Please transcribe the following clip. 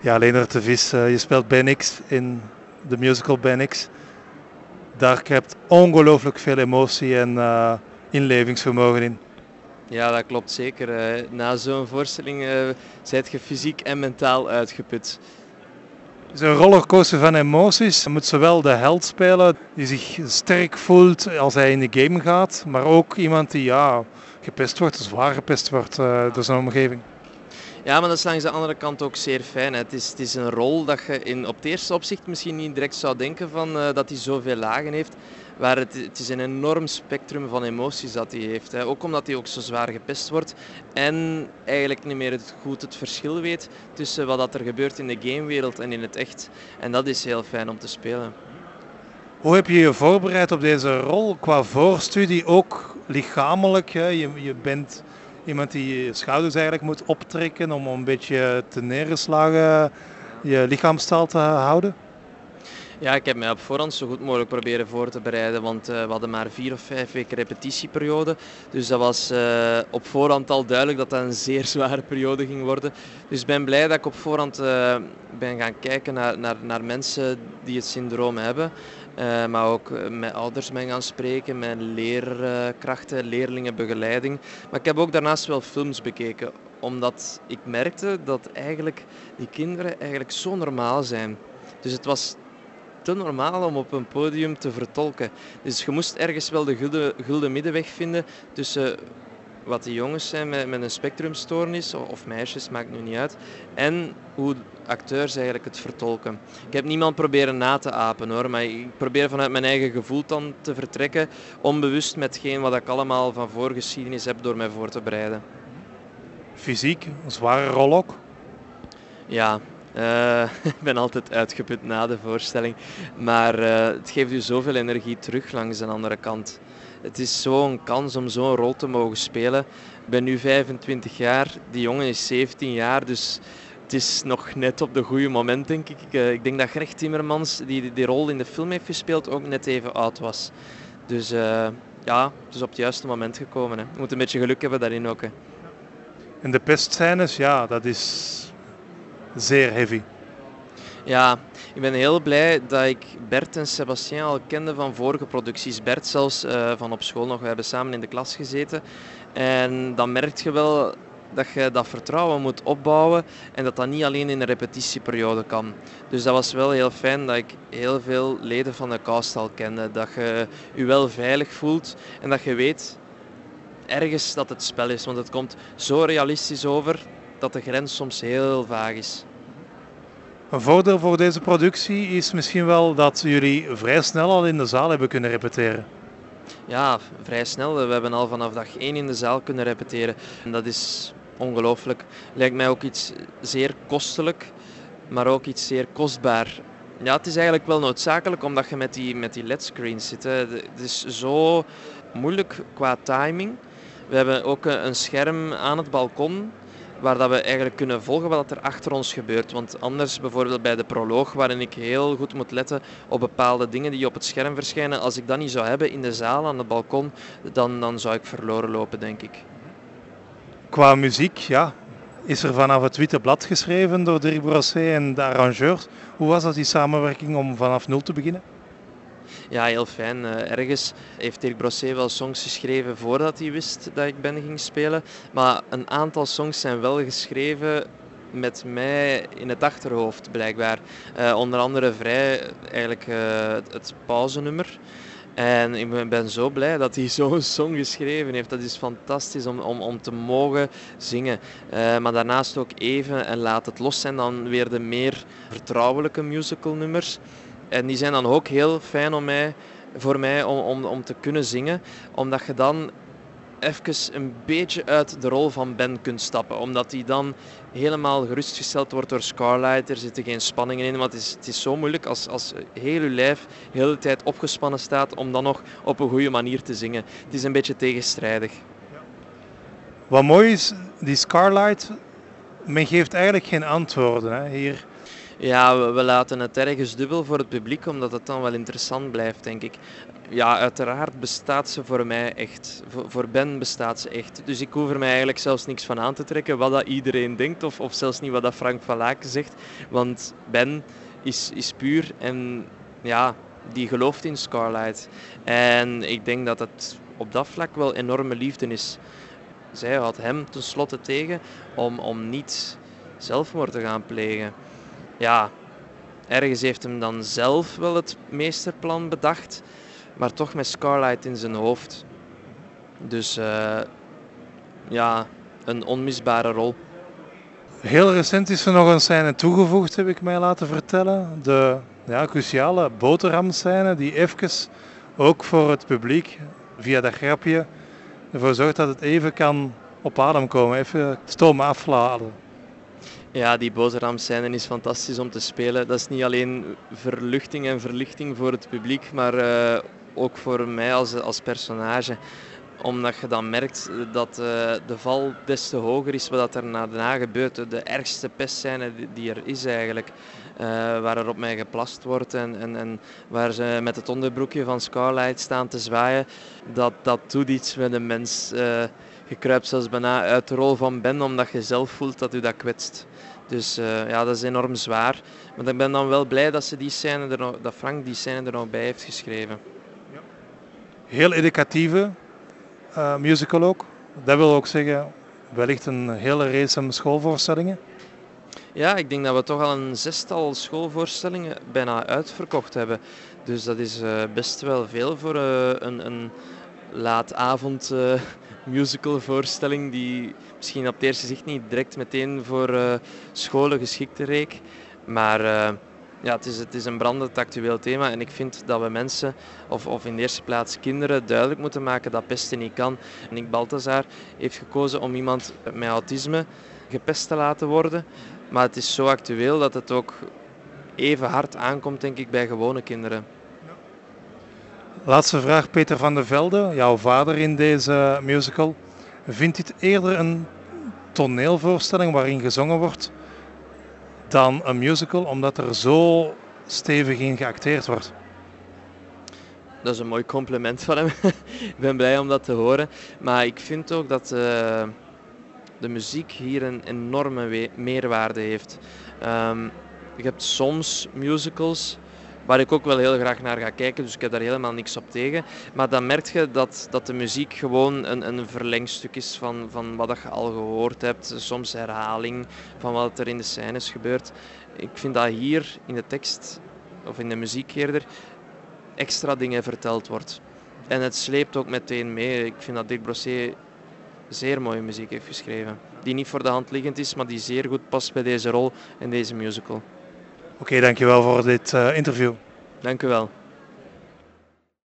Ja, Leonard de Vries, uh, je speelt X in de musical X. Daar hebt ongelooflijk veel emotie en uh, inlevingsvermogen in. Ja, dat klopt zeker. Na zo'n voorstelling zijt je fysiek en mentaal uitgeput. Het is een rollercoaster van emoties. Je moet zowel de held spelen die zich sterk voelt als hij in de game gaat, maar ook iemand die ja, gepest wordt, zwaar gepest wordt door zijn omgeving. Ja, maar dat is langs de andere kant ook zeer fijn. Het is, het is een rol dat je in, op het eerste opzicht misschien niet direct zou denken van, uh, dat hij zoveel lagen heeft. Maar het, het, is een enorm spectrum van emoties dat hij heeft. Hè. Ook omdat hij ook zo zwaar gepest wordt. En eigenlijk niet meer het goed het verschil weet tussen wat er gebeurt in de gamewereld en in het echt. En dat is heel fijn om te spelen. Hoe heb je je voorbereid op deze rol? Qua voorstudie ook lichamelijk. Hè? Je, je bent iemand die je schouders eigenlijk moet optrekken om een beetje te neergeslagen je lichaamstaal te houden? Ja, ik heb mij op voorhand zo goed mogelijk proberen voor te bereiden, want uh, we hadden maar vier of vijf weken repetitieperiode. Dus dat was uh, op voorhand al duidelijk dat dat een zeer zware periode ging worden. Dus ik ben blij dat ik op voorhand uh, ben gaan kijken naar, naar, naar mensen die het syndroom hebben. Maar ook met ouders ben gaan spreken, met leerkrachten, leerlingenbegeleiding. Maar ik heb ook daarnaast wel films bekeken, omdat ik merkte dat eigenlijk die kinderen eigenlijk zo normaal zijn. Dus het was te normaal om op een podium te vertolken. Dus je moest ergens wel de gulden, gulden middenweg vinden tussen wat die jongens zijn met, met een spectrumstoornis, of meisjes, maakt nu niet uit, en hoe acteurs eigenlijk het vertolken. Ik heb niemand proberen na te apen hoor, maar ik probeer vanuit mijn eigen gevoel dan te vertrekken, onbewust met wat ik allemaal van voorgeschiedenis heb door mij voor te bereiden. Fysiek, een zware rol ook? Ja, uh, ik ben altijd uitgeput na de voorstelling. Maar uh, het geeft u zoveel energie terug langs de andere kant. Het is zo'n kans om zo'n rol te mogen spelen. Ik ben nu 25 jaar, die jongen is 17 jaar, dus het is nog net op de goede moment, denk ik. Ik, ik denk dat Greg Timmermans, die die rol in de film heeft gespeeld, ook net even oud was. Dus ja, het is op het juiste moment gekomen. Hè. Je moet een beetje geluk hebben daarin ook. Hè. En de pestscènes, ja, dat is zeer heavy. Ja, ik ben heel blij dat ik Bert en Sebastien al kende van vorige producties. Bert zelfs uh, van op school nog, we hebben samen in de klas gezeten. En dan merk je wel dat je dat vertrouwen moet opbouwen en dat dat niet alleen in een repetitieperiode kan. Dus dat was wel heel fijn dat ik heel veel leden van de cast al kende. Dat je je wel veilig voelt en dat je weet ergens dat het spel is. Want het komt zo realistisch over dat de grens soms heel vaag is. Een voordeel voor deze productie is misschien wel dat jullie vrij snel al in de zaal hebben kunnen repeteren. Ja, vrij snel. We hebben al vanaf dag 1 in de zaal kunnen repeteren. En dat is ongelooflijk. Lijkt mij ook iets zeer kostelijk, maar ook iets zeer kostbaar. Ja, het is eigenlijk wel noodzakelijk omdat je met die, met die LED-screens zit. Hè. Het is zo moeilijk qua timing. We hebben ook een scherm aan het balkon waar dat we eigenlijk kunnen volgen wat er achter ons gebeurt. Want anders, bijvoorbeeld bij de proloog, waarin ik heel goed moet letten op bepaalde dingen die op het scherm verschijnen, als ik dat niet zou hebben in de zaal, aan het balkon, dan, dan zou ik verloren lopen, denk ik. Qua muziek, ja, is er vanaf het Witte Blad geschreven door Dirk Brosset en de arrangeurs. Hoe was dat die samenwerking om vanaf nul te beginnen? Ja, heel fijn. Uh, ergens heeft Dirk Brosset wel songs geschreven voordat hij wist dat ik Ben ging spelen. Maar een aantal songs zijn wel geschreven met mij in het achterhoofd, blijkbaar. Uh, onder andere vrij, eigenlijk uh, het, pauzenummer. En ik ben zo blij dat hij zo'n song geschreven heeft. Dat is fantastisch om, om, om te mogen zingen. Maar daarnaast ook even en laat het los zijn dan weer de meer vertrouwelijke musicalnummers. En die zijn dan ook heel fijn om mij, voor mij om, om, om te kunnen zingen, omdat je dan even een beetje uit de rol van Ben kunt stappen. Omdat hij dan helemaal gerustgesteld wordt door Scarlight. Er zitten geen spanningen in, want het is, het is zo moeilijk als, als heel je lijf de hele tijd opgespannen staat om dan nog op een goede manier te zingen. Het is een beetje tegenstrijdig. Wat mooi is, die Scarlight, men geeft eigenlijk geen antwoorden. Hè. Hier Ja, we, laten het ergens dubbel voor het publiek, omdat het dan wel interessant blijft, denk ik. Ja, uiteraard bestaat ze voor mij echt. Voor, Ben bestaat ze echt. Dus ik hoef er mij eigenlijk zelfs niks van aan te trekken wat dat iedereen denkt, of, of zelfs niet wat dat Frank van Laken zegt. Want Ben is, is puur en ja, die gelooft in Scarlight. En ik denk dat het op dat vlak wel enorme liefde is. Zij had hem tenslotte tegen om, om niet zelfmoord te gaan plegen. Ja, ergens heeft hem dan zelf wel het meesterplan bedacht, maar toch met Scarlight in zijn hoofd. Dus uh, ja, een onmisbare rol. Heel recent is er nog een scène toegevoegd, heb ik mij laten vertellen. De ja, cruciale boterhamscène die even ook voor het publiek via dat grapje ervoor zorgt dat het even kan op adem komen, even stoom afladen. Ja, die boterhamscène is fantastisch om te spelen. Dat is niet alleen verluchting en verlichting voor het publiek, maar uh, ook voor mij als, als personage omdat je dan merkt dat uh, de val des te hoger is wat er daarna gebeurt. De ergste pestscène die er is eigenlijk. Uh, waar er op mij geplast wordt en, en, en, waar ze met het onderbroekje van Scarlight staan te zwaaien. Dat, dat doet iets met een mens. Je kruipt zelfs bijna uit de rol van Ben omdat je zelf voelt dat u dat kwetst. Dus uh, ja, dat is enorm zwaar. Maar ik ben dan wel blij dat, ze die scène er nog, dat Frank die scène er nog bij heeft geschreven. Ja. Heel educatieve, uh, musical ook. Dat wil ook zeggen, wellicht een hele race schoolvoorstellingen. Ja, ik denk dat we toch al een zestal schoolvoorstellingen bijna uitverkocht hebben. Dus dat is uh, best wel veel voor een, een laatavond musicalvoorstelling die misschien op het eerste zicht niet direct meteen voor scholen geschikte reek. Maar ja, het, is, het is een brandend actueel thema en ik vind dat we mensen, of, of in de eerste plaats kinderen, duidelijk moeten maken dat pesten niet kan. Nick Balthazar heeft gekozen om iemand met autisme gepest te laten worden. Maar het is zo actueel dat het ook even hard aankomt, denk ik, bij gewone kinderen. Laatste vraag, Peter van der Velde, jouw vader in deze musical. Vindt dit eerder een toneelvoorstelling waarin gezongen wordt dan een musical, omdat er zo stevig in geacteerd wordt. Dat is een mooi compliment van hem. ik ben blij om dat te horen. Maar ik vind ook dat uh, de muziek hier een enorme meerwaarde heeft. Um, je hebt soms musicals waar ik ook wel heel graag naar ga kijken, dus ik heb daar helemaal niks op tegen. Maar dan merk je dat, dat de muziek gewoon een, een verlengstuk is van, van wat je al gehoord hebt. Soms herhaling van wat er in de scènes gebeurt. Ik vind dat hier in de tekst, of in de muziek eerder, extra dingen verteld wordt. En het sleept ook meteen mee. Ik vind dat Dirk Brossé zeer mooie muziek heeft geschreven. Die niet voor de hand liggend is, maar die zeer goed past bij deze rol en deze musical. Oké, dankjewel voor dit uh, interview. Dank u wel.